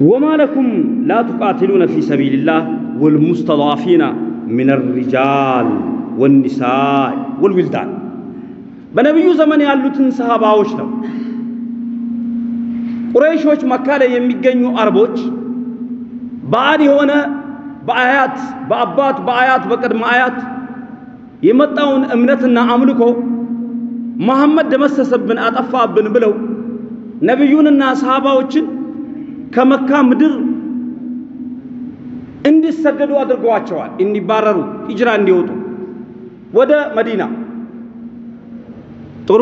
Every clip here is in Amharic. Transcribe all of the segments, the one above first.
ወማ ለኩም ላ ቱቃትሉነ ፊ ሰቢልላህ ወልሙስተضዓፊነ ሚነ ሪጃል ወኒሳእ ወልዊልዳን በነቢዩ ዘመን ያሉትን ሰሃባዎች ነው። ቁረይሾች መካ ላይ የሚገኙ አረቦች ባዕድ የሆነ በአያት በአባት በአያት በቅድመ አያት የመጣውን እምነትና አምልኮ መሐመድ ደመሰሰብን አጠፋብን ብለው ነቢዩንና ሰሃባዎችን ከመካ ምድር እንዲሰደዱ አድርገዋቸዋል። እንዲባረሩ ሂጅራ እንዲወጡ ወደ መዲና ጥሩ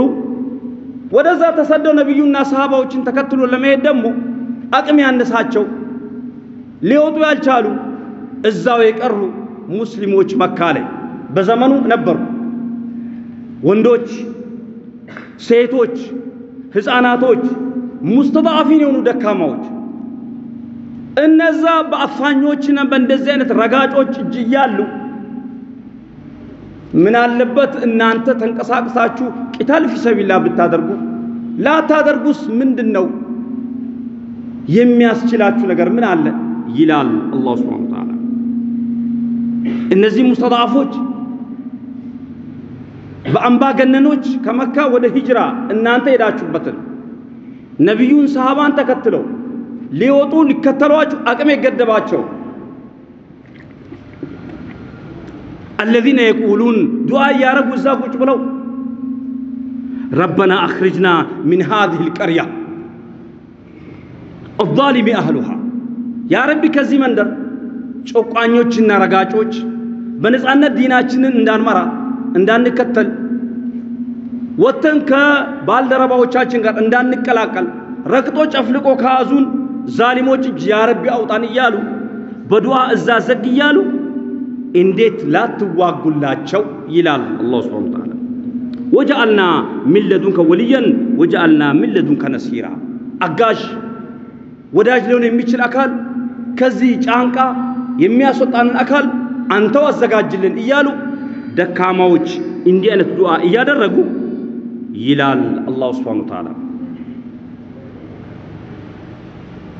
ወደዛ ተሰደው ነቢዩና ሰሃባዎችን ተከትሎ ለመሄድ ደግሞ አቅም ያነሳቸው ሊወጡ ያልቻሉ እዛው የቀሩ ሙስሊሞች መካ ላይ በዘመኑ ነበሩ። ወንዶች፣ ሴቶች፣ ሕፃናቶች፣ ሙስተضዓፊን የሆኑ ደካማዎች እነዛ በአፋኞችና በእንደዚህ አይነት ረጋጮች እጅ እያሉ ምን አለበት? እናንተ ተንቀሳቅሳችሁ ቂታል ፊሰቢላ ብታደርጉ ላታደርጉስ ምንድን ነው የሚያስችላችሁ ነገር ምን አለ? ይላል አላሁ ስብሓነሁ ወተዓላ። እነዚህ ሙስተضዓፎች በአምባገነኖች ከመካ ወደ ሂጅራ እናንተ ሄዳችሁበትን ነቢዩን ሰሃባን ተከትለው ሊወጡ ሊከተሏችሁ አቅም የገደባቸው። አለዚነ የቁሉን ዱዓ እያረጉ እዛ ቁጭ ብለው ረበና አኽርጅና ሚን ሃዚህ ልቀርያ አዛሊሚ አህሉሃ። ያ ረቢ ከዚህ መንደር ጨቋኞችና ረጋጮች በነፃነት ዲናችንን እንዳንመራ እንዳንከተል ወጥተን ከባልደረባዎቻችን ጋር እንዳንቀላቀል ረግጦ ጨፍልቆ ከያዙን ዛሊሞች እጅ ያ ረቢ አውጣን እያሉ በዱዓ እዛ ዘግ እያሉ እንዴት ላትዋጉላቸው ይላል አላሁ ስብሓነሁ ወተዓላ። ወጀአልና ሚን ለዱንከ ወልየን ወጀአልና ሚን ለዱንከ ነሲራ አጋዥ ወዳጅ ሊሆን የሚችል አካል ከዚህ ጫንቃ የሚያስወጣንን አካል አንተው አዘጋጅልን እያሉ ደካማዎች እንዲህ አይነት ዱዓ እያደረጉ ይላል አላሁ ስብሓነሁ ወተዓላ።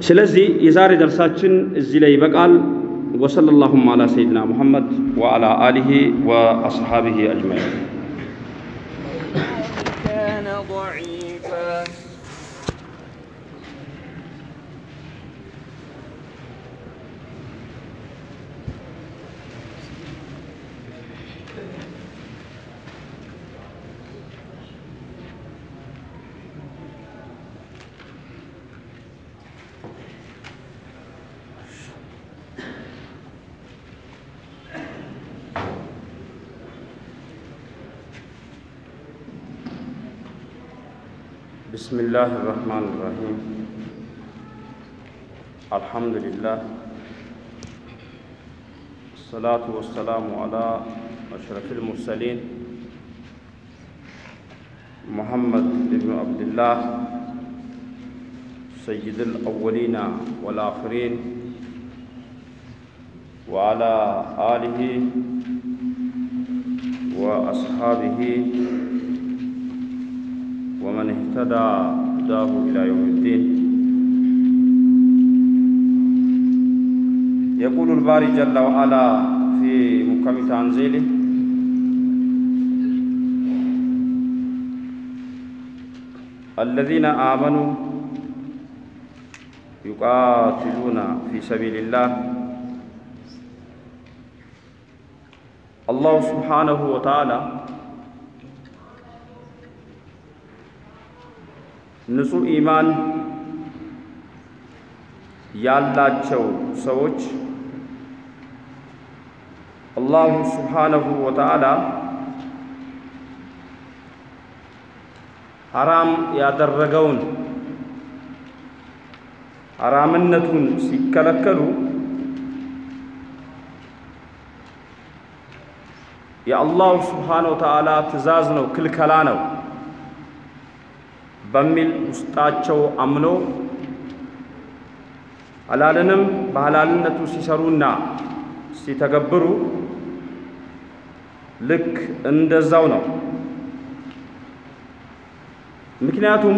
ስለዚህ የዛሬ ደርሳችን እዚህ ላይ ይበቃል። ወሰለ ላሁም አላ ሰይድና ሙሐመድ ወአላ አሊሂ ወአስሓቢሂ አጅማዒን። كان ضعيفا بسم الله الرحمن الرحيم. الحمد لله. الصلاة والسلام على أشرف المرسلين. محمد بن عبد الله سيد الأولين والآخرين وعلى آله وأصحابه ومن اهتدى هداه إلى يوم الدين. يقول الباري جل وعلا في محكم تنزيله الذين آمنوا يقاتلون في سبيل الله. الله سبحانه وتعالى ንጹሕ ኢማን ያላቸው ሰዎች አላሁ ስብሓነሁ ወተዓላ ሐራም ያደረገውን ሐራምነቱን ሲከለከሉ የአላሁ ስብሓነሁ ወተዓላ ትእዛዝ ነው፣ ክልከላ ነው በሚል ውስጣቸው አምኖ ሐላልንም በሐላልነቱ ሲሰሩና ሲተገብሩ ልክ እንደዛው ነው። ምክንያቱም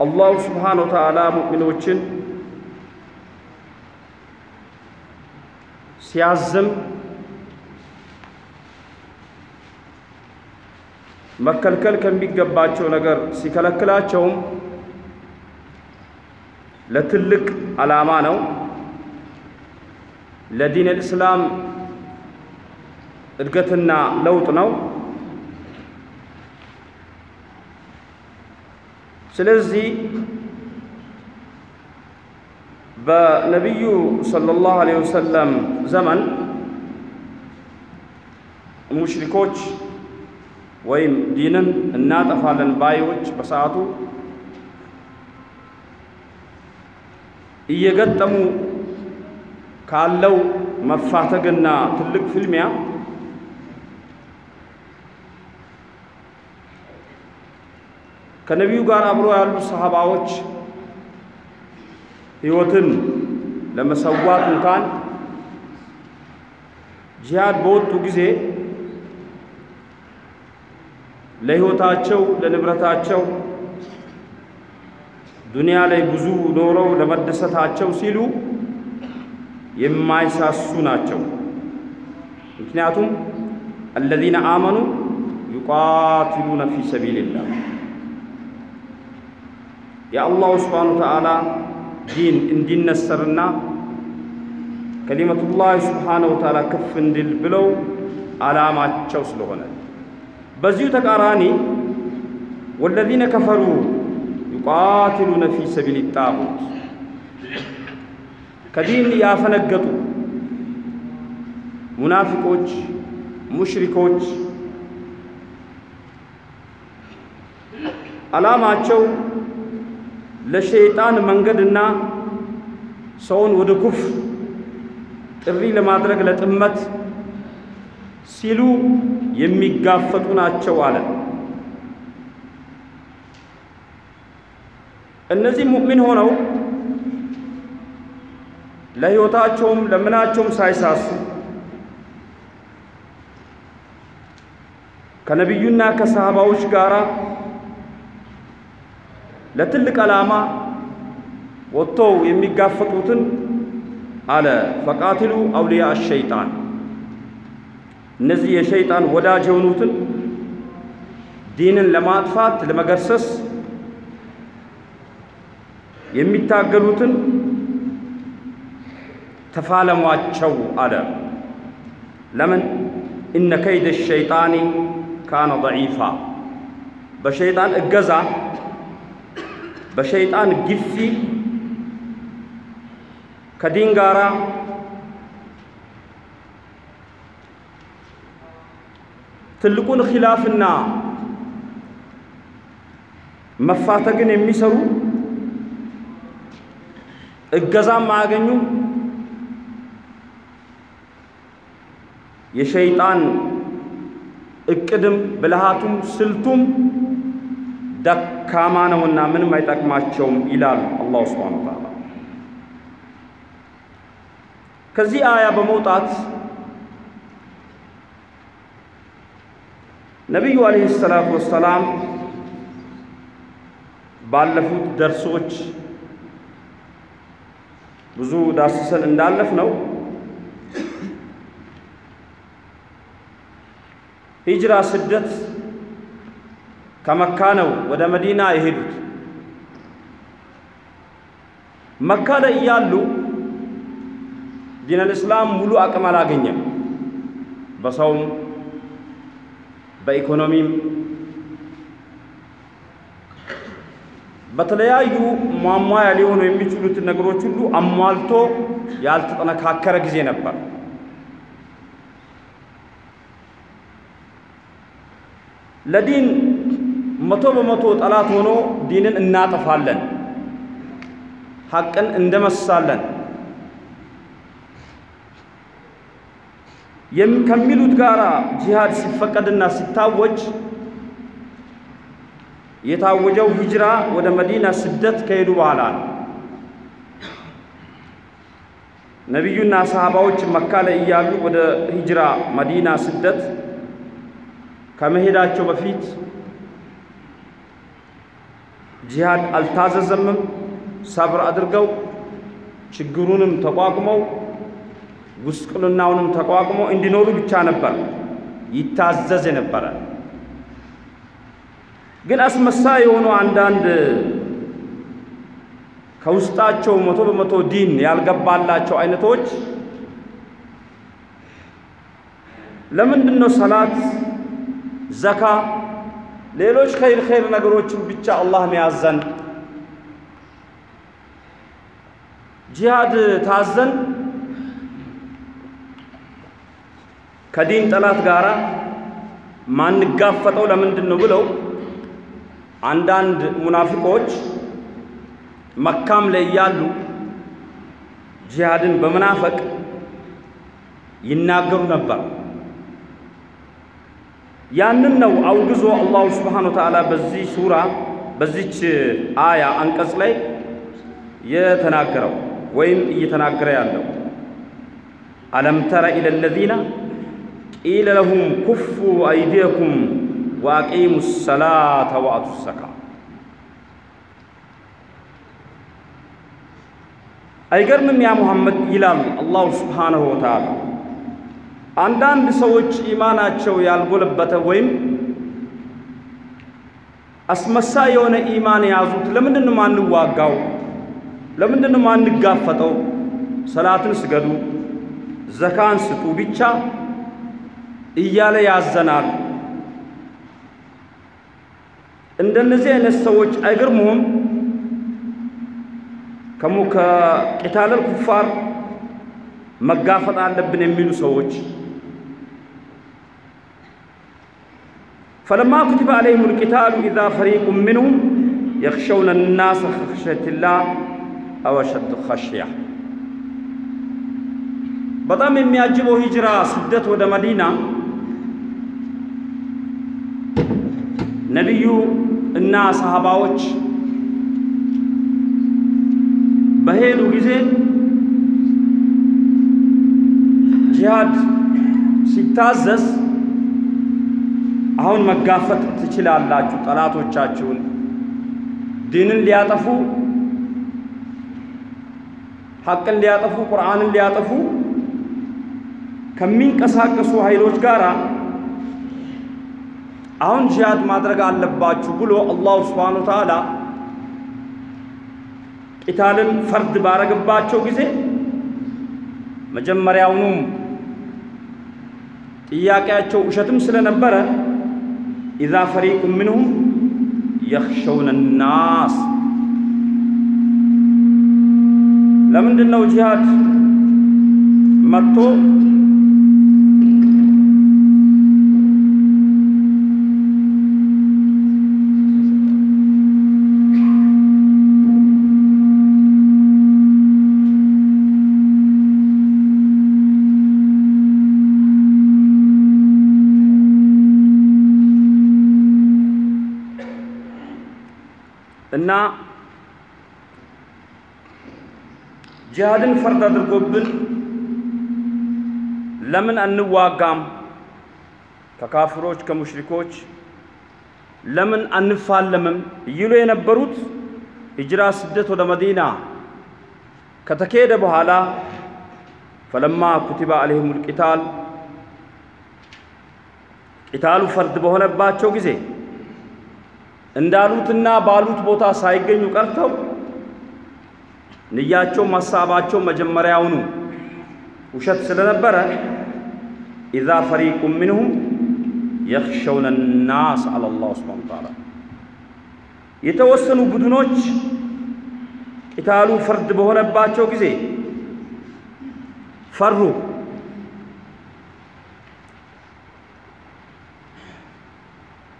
አላሁ ስብሓነሁ ወተዓላ ሙእሚኖችን ሲያዝም መከልከል ከሚገባቸው ነገር ሲከለክላቸውም ለትልቅ ዓላማ ነው። ለዲን ልእስላም እድገትና ለውጥ ነው። ስለዚህ በነቢዩ ሰለላሁ ዐለይሂ ወሰለም ዘመን ሙሽሪኮች ወይም ዲንን እናጠፋለን ባዮች በሰዓቱ እየገጠሙ ካለው መፋተግና ትልቅ ፍልሚያ ከነቢዩ ጋር አብሮ ያሉ ሰሃባዎች ሕይወትን ለመሰዋት እንኳን ጂሃድ በወጡ ጊዜ ለሕይወታቸው ለንብረታቸው ዱንያ ላይ ብዙ ኖረው ለመደሰታቸው ሲሉ የማይሳሱ ናቸው። ምክንያቱም አለዚነ አመኑ ዩቃቲሉነ ፊ ሰቢልላህ የአላሁ ስብሓነሁ ወተዓላ ዲን እንዲነሰርና ከሊመቱላህ ስብሓነሁ ወተዓላ ከፍ እንዲል ብለው ዓላማቸው ስለሆነ በዚሁ ተቃራኒ ወለዚነ ከፈሩ ዩቃቲሉነ ፊ ሰቢል ጣጉት ከዲን ያፈነገጡ ሙናፊቆች፣ ሙሽሪኮች ዓላማቸው ለሸይጣን መንገድና ሰውን ወደ ኩፍር ጥሪ ለማድረግ ለጥመት ሲሉ የሚጋፈጡ ናቸው አለ። እነዚህ ሙእሚን ሆነው ለሕይወታቸውም ለምናቸውም ሳይሳሱ ከነቢዩና ከሰሃባዎች ጋር ለትልቅ ዓላማ ወጥተው የሚጋፈጡትን አለ ፈቃትሉ አውሊያ ሸይጣን እነዚህ የሸይጣን ወዳጅ የሆኑትን ዲንን ለማጥፋት ለመገርሰስ የሚታገሉትን ተፋለሟቸው አለ። ለምን እነ ከይደ ሸይጣኒ ካነ ደዒፋ በሸይጣን እገዛ በሸይጣን ግፊ ከዲን ጋራ ትልቁን ኺላፍና መፋተግን የሚሰሩ እገዛም አያገኙም። የሸይጣን እቅድም ብልሃቱም ስልቱም ደካማ ነውና ምንም አይጠቅማቸውም ይላል አላሁ ስብሓነ ወተዓላ። ከዚህ አያ በመውጣት ነቢዩ ዓለይሂ ሰላቱ ወሰላም ባለፉት ደርሶች ብዙ ዳስሰን እንዳለፍ ነው ሂጅራ ስደት ከመካ ነው ወደ መዲና የሄዱት። መካ ላይ እያሉ ዲነል እስላም ሙሉ አቅም አላገኘም። በሰውም በኢኮኖሚም በተለያዩ ማሟያ ሊሆኑ የሚችሉትን ነገሮች ሁሉ አሟልቶ ያልተጠነካከረ ጊዜ ነበር። ለዲን መቶ በመቶ ጠላት ሆኖ ዲንን እናጠፋለን፣ ሐቅን እንደመሳለን ከሚሉት ጋር ጂሃድ ሲፈቀድና ሲታወጅ የታወጀው ሂጅራ ወደ መዲና ስደት ከሄዱ በኋላ ነው። ነቢዩና ሰሃባዎች መካ ላይ እያሉ ወደ ሂጅራ መዲና ስደት ከመሄዳቸው በፊት ጂሃድ አልታዘዘምም። ሰብር አድርገው ችግሩንም ተቋቁመው ጉስቁልናውንም ተቋቁመው እንዲኖሩ ብቻ ነበር ይታዘዝ የነበረ። ግን አስመሳይ የሆኑ አንዳንድ ከውስጣቸው መቶ በመቶ ዲን ያልገባላቸው አይነቶች ለምንድን ነው ሰላት፣ ዘካ፣ ሌሎች ኸይር ኸይር ነገሮችን ብቻ አላህ ሚያዘን? ጂሃድ ታዘን ከዲን ጠላት ጋር ማንጋፈጠው ለምንድን ነው ብለው አንዳንድ ሙናፊቆች መካም ላይ እያሉ ጂሃድን በመናፈቅ ይናገሩ ነበር። ያንን ነው አውግዞ አላሁ ስብሓነሁ ወተዓላ በዚህ ሱራ በዚች አያ አንቀጽ ላይ የተናገረው ወይም እየተናገረ ያለው አለም ተረ ኢለ ለዚነ ቂለ ለሁም ኩፉ አይዲየኩም ወአቂሙ ሰላተ ወአቱ ዘካ አይገርምም ያ ሙሐመድ ይላል አላሁ ስብሓነሁ ወተዓላ አንዳንድ ሰዎች ኢማናቸው ያልጎለበተ ወይም አስመሳይ የሆነ ኢማን የያዙት ለምንድን ነው ማንዋጋው? ለምንድን ማንጋፈጠው? ሰላትን ስገዱ፣ ዘካን ስጡ ብቻ እያለ ያዘናል። እንደነዚህ አይነት ሰዎች አይገርሙህም? ከሙ ከቂታለል ኩፋር መጋፈጥ አለብን የሚሉ ሰዎች ፈለማ ኩቲበ ዓለይሂም ልቂታሉ ኢዛ ፈሪቁን ሚንሁም የኽሸውነ ናሰ ከኽሸየቲላህ አው አሸዱ ኸሽያ። በጣም የሚያጅበው ሂጅራ ስደት ወደ መዲና ነቢዩ እና ሰሃባዎች በሄዱ ጊዜ ጂሃድ ሲታዘዝ አሁን መጋፈጥ ትችላላችሁ ጠላቶቻችሁን። ዲንን ሊያጠፉ ሐቅን ሊያጠፉ ቁርአንን ሊያጠፉ ከሚንቀሳቀሱ ኃይሎች ጋር አሁን ጂሃድ ማድረግ አለባችሁ ብሎ الله سبحانه وتعالى ቂታልን ፈርድ ባረገባቸው ጊዜ መጀመሪያውኑም ጥያቄያቸው ውሸትም ስለነበረ ኢዛ ፈሪቁ ምንሁም የኽሸውነ ናስ። ለምንድን ነው ጂሃድ መጥቶ እና ጂሃድን ፈርድ አድርጎብን ለምን አንዋጋም? ከካፍሮች ከሙሽሪኮች ለምን አንፋለምም? ይሉ የነበሩት ሂጅራ ስደት ወደ መዲና ከተካሄደ በኋላ ፈለማ ኩቲበ ዓለይሂም ልቂታል ቂታሉ ፈርድ በሆነባቸው ጊዜ እንዳሉትና ባሉት ቦታ ሳይገኙ ቀርተው ንያቸው ሐሳባቸው መጀመሪያውኑ ውሸት ስለነበረ ኢዛ ፈሪቁ ምንሁም የኽሸውነ ናስ አለ ላሁ ስብሓነ ወተዓላ የተወሰኑ ቡድኖች ቂታሉ ፍርድ በሆነባቸው ጊዜ ፈሩ።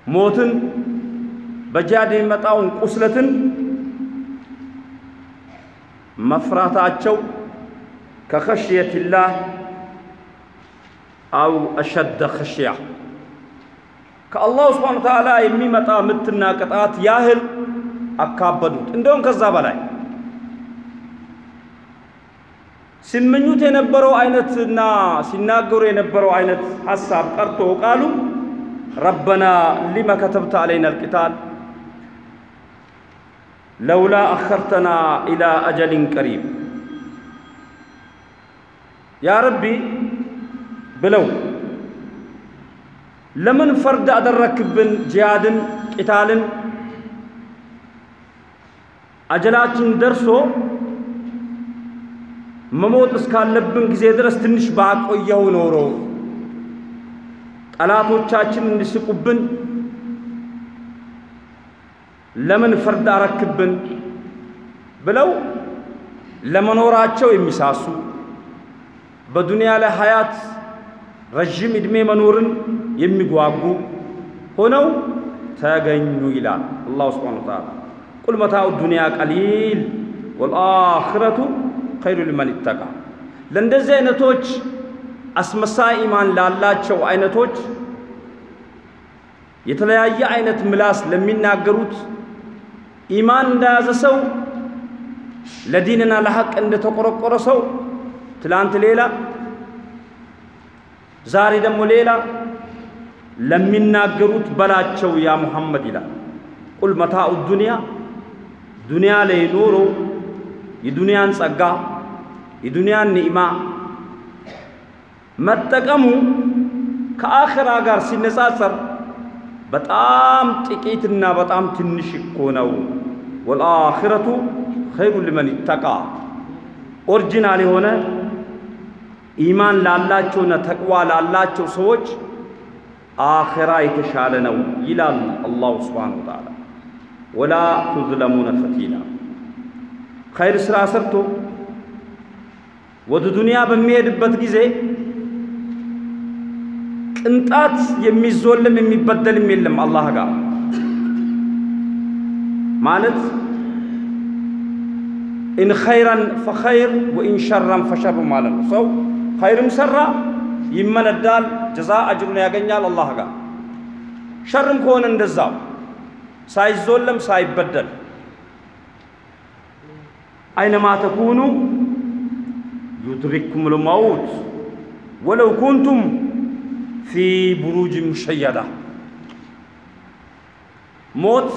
ሞትን በጂሃድ የሚመጣውን ቁስለትን መፍራታቸው ከኸሽየትላህ አው አሸደ ኸሽያ ከአላሁ ስብሓነ ወተዓላ የሚመጣ ምትና ቅጣት ያህል አካበዱት። እንደውም ከዛ በላይ ሲመኙት የነበረው አይነትና ሲናገሩ የነበረው አይነት ሐሳብ ቀርቶ ቃሉ ረበና ሊመ ከተብተ አለይና አልቂታል ለውላ አኸርተና ኢላ አጀሊን ቀሪብ። ያ ረቢ ብለው ለምን ፈርድ አደረክብን ጂሃድን ቂታልን? አጀላችን ደርሶ መሞት እስካለብን ጊዜ ድረስ ትንሽ ባቆየው ኖሮ ጠላቶቻችን እንዲስቁብን ለምን ፍርድ አረክብን ብለው ለመኖራቸው የሚሳሱ በዱንያ ላይ ሀያት ረዥም ዕድሜ መኖርን የሚጓጉ ሆነው ተገኙ ይላል አላሁ ስብሓነሁ ወተዓላ። ቁል መታኡ ዱንያ ቀሊል ወልአኽረቱ ኸይሩ ሊመን ይተቃ። ለእንደዚህ አይነቶች አስመሳይ ኢማን ላላቸው አይነቶች የተለያየ አይነት ምላስ ለሚናገሩት ኢማን እንደያዘ ሰው ለዲንና ለሐቅ እንደተቆረቆረ ሰው ትላንት ሌላ ዛሬ ደግሞ ሌላ ለሚናገሩት በላቸው ያ ሙሐመድ ይላል። ቁል መታኡ ዱንያ ዱንያ ላይ ኖሮ የዱንያን ጸጋ የዱንያን ኒዕማ መጠቀሙ ከአኽራ ጋር ሲነጻጸር በጣም ጥቂትና በጣም ትንሽ እኮ ነው። ወልአኽረቱ ኸይሩ ሊመን ይተቃ። original የሆነ ኢማን ላላቸውና ተቅዋ ላላቸው ሰዎች አኽራ የተሻለ ነው ይላል الله سبحانه وتعالى። ولا تظلمون فتيلا። ኸይር ሥራ ሰርቶ ወደ ዱንያ በሚሄድበት ጊዜ ቅንጣት የሚዞልም የሚበደልም የለም አላህ ጋር ማለት إن خيرا فخير وإن شرا فشر ማለት ነው። ሰው ኸይርም ሰራ ይመነዳል፣ ጀዛ አጅሩን ያገኛል አላህ ጋር። ሸርም ከሆነ እንደዛው ሳይዞለም ሳይበደል أينما تكونوا يدرككم الموت ولو كنتم في بروج مشيدة ሞት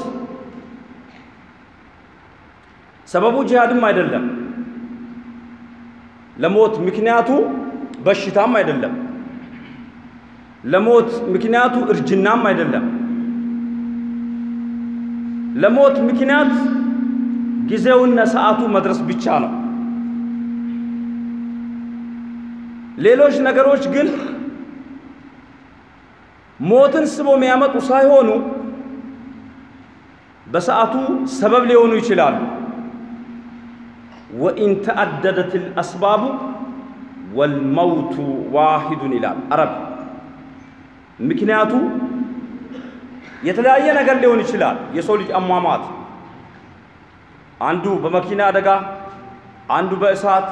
ሰበቡ ጂሃድም አይደለም። ለሞት ምክንያቱ በሽታም አይደለም። ለሞት ምክንያቱ እርጅናም አይደለም። ለሞት ምክንያት ጊዜውና ሰዓቱ መድረስ ብቻ ነው። ሌሎች ነገሮች ግን ሞትን ስቦ የሚያመጡ ሳይሆኑ በሰዓቱ ሰበብ ሊሆኑ ይችላሉ። ወኢን ተአደደት ልአስባቡ ወልመውቱ ዋሂዱን ይላል አረብ። ምክንያቱ የተለያየ ነገር ሊሆን ይችላል። የሰው ልጅ አሟሟት አንዱ በመኪና አደጋ፣ አንዱ በእሳት፣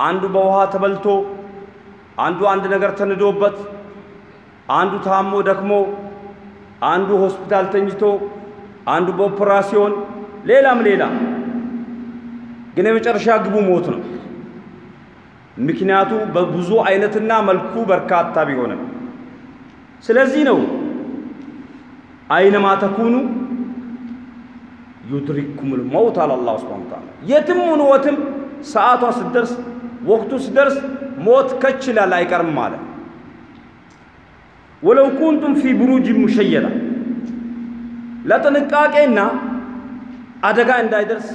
አንዱ በውሃ ተበልቶ፣ አንዱ አንድ ነገር ተንዶበት፣ አንዱ ታሞ ደክሞ፣ አንዱ ሆስፒታል ተኝቶ፣ አንዱ በኦፕራሲዮን፣ ሌላም ሌላ ግን የመጨረሻ ግቡ ሞት ነው። ምክንያቱ በብዙ አይነትና መልኩ በርካታ ቢሆንም ስለዚህ ነው አይነማ ተኩኑ ዩድሪኩሙል መውት አለ አላህ ሱብሓነሁ ወተዓላ። የትም ሁኑ ወትም ሰዓቷ ስትደርስ ወቅቱ ስትደርስ ሞት ከች ይላል አይቀርም አለ። ወለው ኩንቱም ፊ ቡሩጅ ሙሸየዳ ለጥንቃቄና አደጋ እንዳይደርስ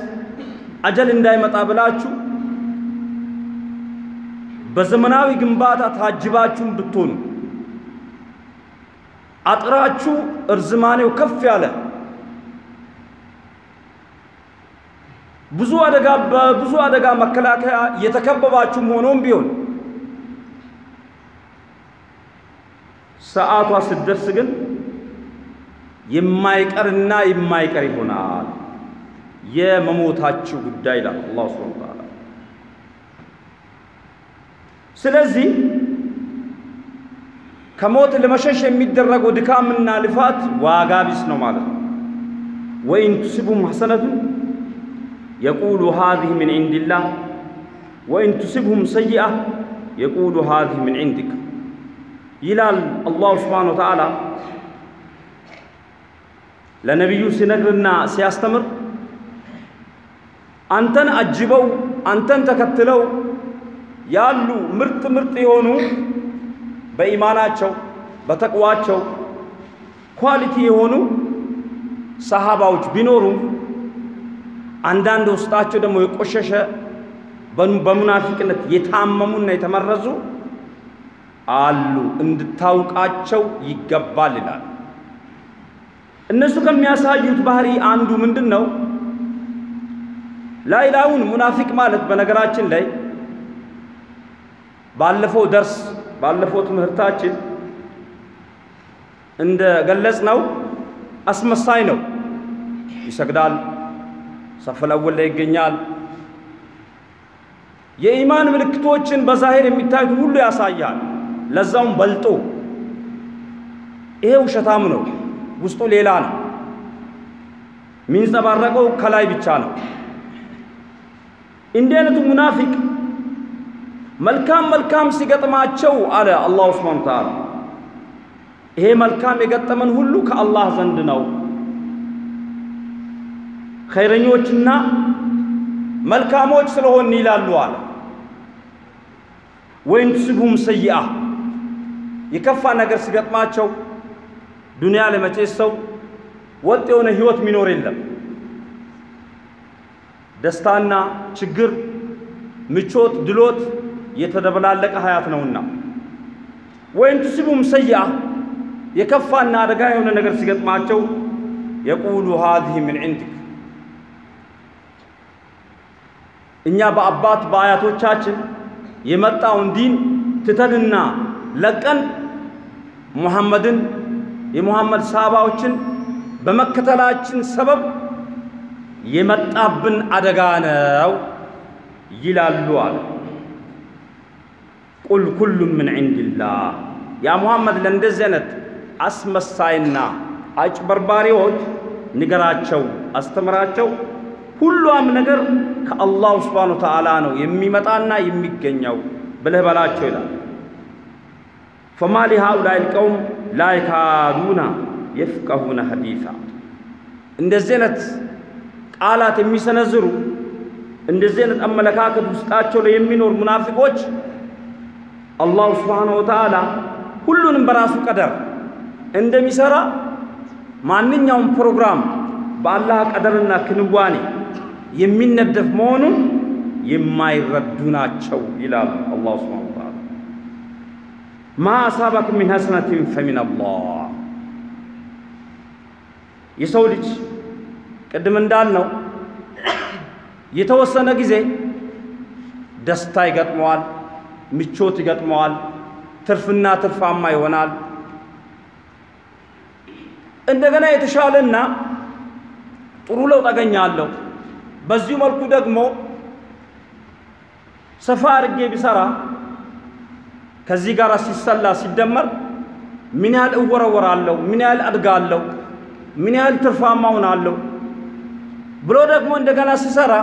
አጀል እንዳይመጣ ብላችሁ በዘመናዊ ግንባታ ታጅባችሁን ብትሆኑ አጥራችሁ እርዝማኔው ከፍ ያለ ብዙ አደጋ በብዙ አደጋ መከላከያ የተከበባችሁም ሆኖም ቢሆን ሰዓቷ ስትደርስ ግን የማይቀርና የማይቀር ይሆናል የመሞታችሁ ጉዳይ ይላል አላህ ሱብሓነሁ ወተዓላ። ስለዚህ ከሞት ለመሸሽ የሚደረገው ድካምና ልፋት ዋጋ ቢስ ነው ማለት ነው። ወኢን ቱሲቡም ሐሰነቱን የቁሉ ሃዚህ ምን ዒንዲላህ ወኢን ቱሲብሁም ሰይአ የቁሉ ሃዚህ ምን ዒንዲክ ይላል አላሁ ስብሓነሁ ወተዓላ ለነቢዩ ሲነግርና ሲያስተምር አንተን አጅበው አንተን ተከትለው ያሉ ምርጥ ምርጥ የሆኑ በኢማናቸው በተቅዋቸው quality የሆኑ ሰሃባዎች ቢኖሩም አንዳንድ ውስጣቸው ደግሞ የቆሸሸ በሙናፊቅነት የታመሙና የተመረዙ አሉ፣ እንድታውቃቸው ይገባል ይላል። እነሱ ከሚያሳዩት ባህሪ አንዱ ምንድን ነው? ላይላውን ሙናፊቅ ማለት በነገራችን ላይ ባለፈው ደርስ ባለፈው ትምህርታችን እንደ ገለጽ ነው አስመሳይ ነው። ይሰግዳል፣ ሰፈል አወል ላይ ይገኛል። የኢማን ምልክቶችን በዛሄር የሚታዩት ሁሉ ያሳያል። ለዛውም በልጦ ይሄ ውሸታም ነው፣ ውስጡ ሌላ ነው። የሚንጸባረቀው ከላይ ብቻ ነው። እንዲህ አይነቱ ሙናፊቅ መልካም መልካም ሲገጥማቸው አለ አላሁ ስብሓነ ወተዓላ ይሄ መልካም የገጠመን ሁሉ ከአላህ ዘንድ ነው። ኸይረኞችና መልካሞች ስለሆን ይላሉ አለ። ወይን ትስብሁም ሰይአ የከፋ ነገር ሲገጥማቸው ዱንያ መቼስ ሰው ወጥ የሆነ ህይወት ሚኖር የለም። ደስታና ችግር፣ ምቾት፣ ድሎት የተደበላለቀ ሀያት ነውና። ወይን ትስብሁም ሰይአ የከፋና አደጋ የሆነ ነገር ሲገጥማቸው የቁሉ ሃዚህ ምን ዒንዲክ እኛ በአባት በአያቶቻችን የመጣውን ዲን ትተንና ለቀን ሙሐመድን የሙሐመድ ሰሃባዎችን በመከተላችን ሰበብ የመጣብን አደጋ ነው ይላሉ አለ። ቁል ኩሉም ምን ዒንዲላህ ያ ሙሐመድ ለእንደዚህ አይነት አስመሳይና አጭበርባሪዎች ንገራቸው፣ አስተምራቸው ሁሏም ነገር ከአላሁ ስብሓነ ወተዓላ ነው የሚመጣና የሚገኘው ብለህ በላቸው ይላል። ፈማ ሊሃኡላኢ ልቀውም ላ የፍቀሁነ ሐዲሳ እንደዚህ አይነት ቃላት የሚሰነዝሩ እንደዚህ አይነት አመለካከት ውስጣቸው ላይ የሚኖር ሙናፊቆች አላሁ ስብሓነ ወተዓላ ሁሉንም በራሱ ቀደር እንደሚሰራ ማንኛውም ፕሮግራም በአላህ ቀደርና ክንዋኔ የሚነደፍ መሆኑን የማይረዱ ናቸው ይላል አላሁ ስብሓነ ወተዓላ። ማ አሳበክ ሚን ሐሰነትን ፈሚን አላህ። የሰው ልጅ ቅድም እንዳልነው የተወሰነ ጊዜ ደስታ ይገጥመዋል፣ ምቾት ይገጥመዋል፣ ትርፍና ትርፋማ ይሆናል። እንደገና የተሻለና ጥሩ ለውጥ አገኛለሁ። በዚሁ መልኩ ደግሞ ሰፋ አድርጌ ቢሰራ ከዚህ ጋር ሲሰላ ሲደመር ምን ያህል እወረወራለሁ፣ ምን ያህል አድጋለሁ፣ ምን ያህል ትርፋማ ሆናለሁ ብሎ ደግሞ እንደገና ሲሰራ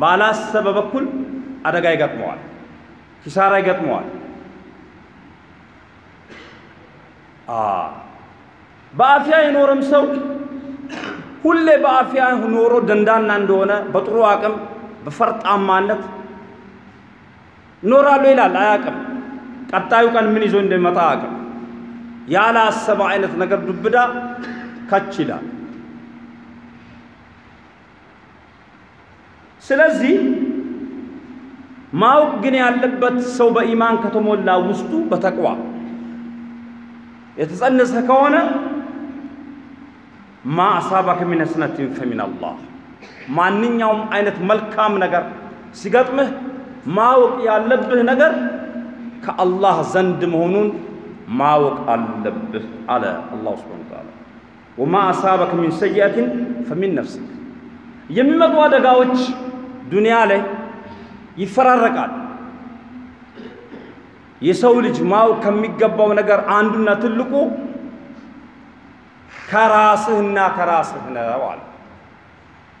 ባላሰበ በኩል አደጋ ይገጥመዋል፣ ኪሳራ ይገጥመዋል። በአፊያ የኖረም ሰው ሁሌ በአፊያ ኖሮ ደንዳና እንደሆነ በጥሩ አቅም በፈርጣማነት እኖራለሁ ይላል። አያቅም። ቀጣዩ ቀን ምን ይዞ እንደሚመጣ አቅም ያላሰበ አይነት ነገር ዱብዳ ከች ይላል። ስለዚህ ማወቅ ግን ያለበት ሰው በኢማን ከተሞላ ውስጡ በተቅዋ የተጸነሰ ከሆነ ማ አሳባከ ሚን ሐሰነትን ፈሚን ማንኛውም አይነት መልካም ነገር ሲገጥምህ ማወቅ ያለብህ ነገር ከአላህ ዘንድ መሆኑን ማወቅ አለብህ አለ አላሁ ስብሓነ ወተዓላ። ወማ አሳበከ ሚን ሰይአትን ፈሚን ነፍሲክ። የሚመጡ አደጋዎች ዱንያ ላይ ይፈራረቃል። የሰው ልጅ ማወቅ ከሚገባው ነገር አንዱና ትልቁ ከራስህና ከራስህ ነው አለ።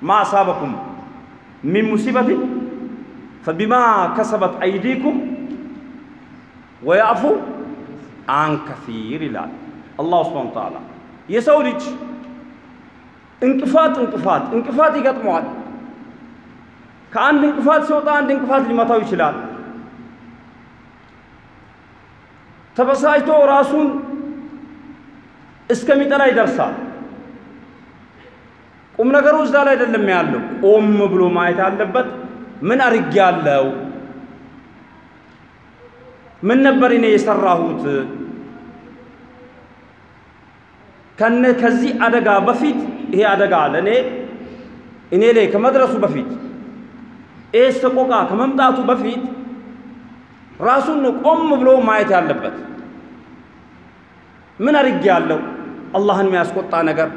ማ አሳበኩም ሚን ሙሲበትን ፈቢማ ከሰበት አይዲኩም ወያዕፉ አን ከሲር ይላል አላሁ ስብሓነ ወተዓላ። የሰው ልጅ እንቅፋት እንቅፋት እንቅፋት ይገጥመዋል። ከአንድ እንቅፋት ሲወጣ አንድ እንቅፋት ሊመታው ይችላል። ተበሳጭቶ ራሱን እስከሚጠላ ይደርሳል። ቁም ነገሩ እዛ ላይ አይደለም ያለው። ቆም ብሎ ማየት ያለበት ምን አድርጌያለሁ? ምን ነበር እኔ የሰራሁት? ከነ ከዚህ አደጋ በፊት ይሄ አደጋ ለእኔ እኔ ላይ ከመድረሱ በፊት ይሄ ሰቆቃ ከመምጣቱ በፊት ራሱን ቆም ብሎ ማየት ያለበት። ምን አድርጌያለሁ? አላህን የሚያስቆጣ ነገር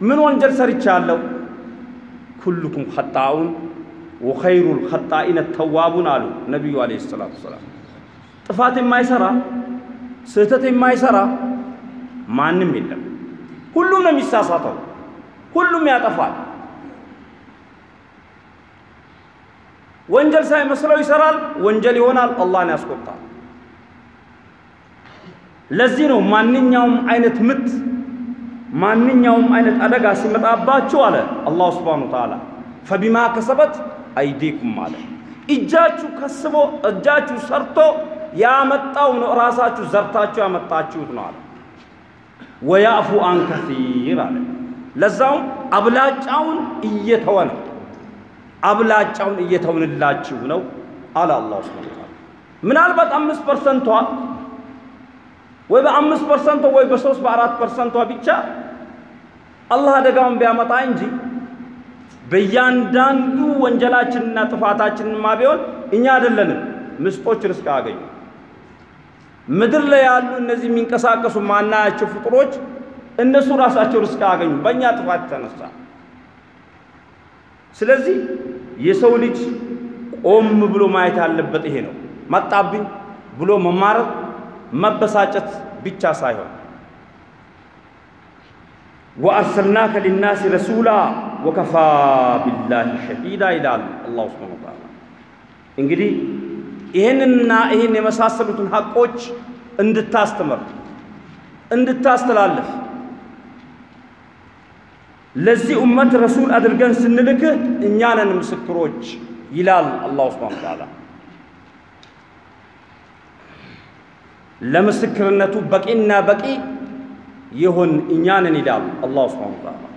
ምን ወንጀል ሰርቻለሁ? ኩልኩም ኸጣኡን ወኸይሩል ኸጣኢነ ተዋቡን አሉ ነቢዩ ዓለይሂ ሰላቱ ወሰላም። ጥፋት የማይሰራ ስህተት የማይሰራ ማንም የለም። ሁሉም ነው የሚሳሳተው፣ ሁሉም ያጠፋል። ወንጀል ሳይመስለው ይሰራል፣ ወንጀል ይሆናል፣ አላህን ያስቆጣል። ለዚህ ነው ማንኛውም አይነት ምት ማንኛውም አይነት አደጋ ሲመጣባችሁ አለ አላሁ ስብሓነ ወተዓላ። ፈቢማ ከሰበት አይዲኩም አለ። እጃችሁ ከስቦ እጃችሁ ሰርቶ ያመጣው ነው ራሳችሁ ዘርታችሁ ያመጣችሁት ነው አለ። ወያፉ አን ከሲር አለ። ለዛውም አብላጫውን እየተወ ነው አብላጫውን እየተውንላችሁ ነው አለ الله سبحانه وتعالى ምናልባት አምስት percent ቷ ወይ በአምስት percent ቷ ወይ በሶስት በአራት percent ቷ ብቻ አላህ አደጋውን ቢያመጣ እንጂ በእያንዳንዱ ወንጀላችንና ጥፋታችንማ ቢሆን እኛ አይደለንም ምስጦች ርስቅ አገኙ። ምድር ላይ ያሉ እነዚህ የሚንቀሳቀሱ ማናያቸው ፍጡሮች እነሱ ራሳቸው ርስቅ አገኙ በእኛ ጥፋት የተነሳ። ስለዚህ የሰው ልጅ ቆም ብሎ ማየት ያለበት ይሄ ነው። መጣብኝ ብሎ መማረር መበሳጨት ብቻ ሳይሆን ወአርሰልናከ ሊናሲ ረሱላ ወከፋ ቢላሂ ሸሂዳ ይላል አላሁ ስብሓነ ወተዓላ። እንግዲህ ይህንንና ይህን የመሳሰሉትን ሐቆች እንድታስተምር እንድታስተላልፍ ለዚህ ኡመት ረሱል አድርገን ስንልክህ እኛ ነን ምስክሮች ይላል አላሁ ስብሓነ ወተዓላ። ለምስክርነቱ በቂና በቂ ይሁን እኛንን ይላል አላሁ ስብሓነ ወተዓላ።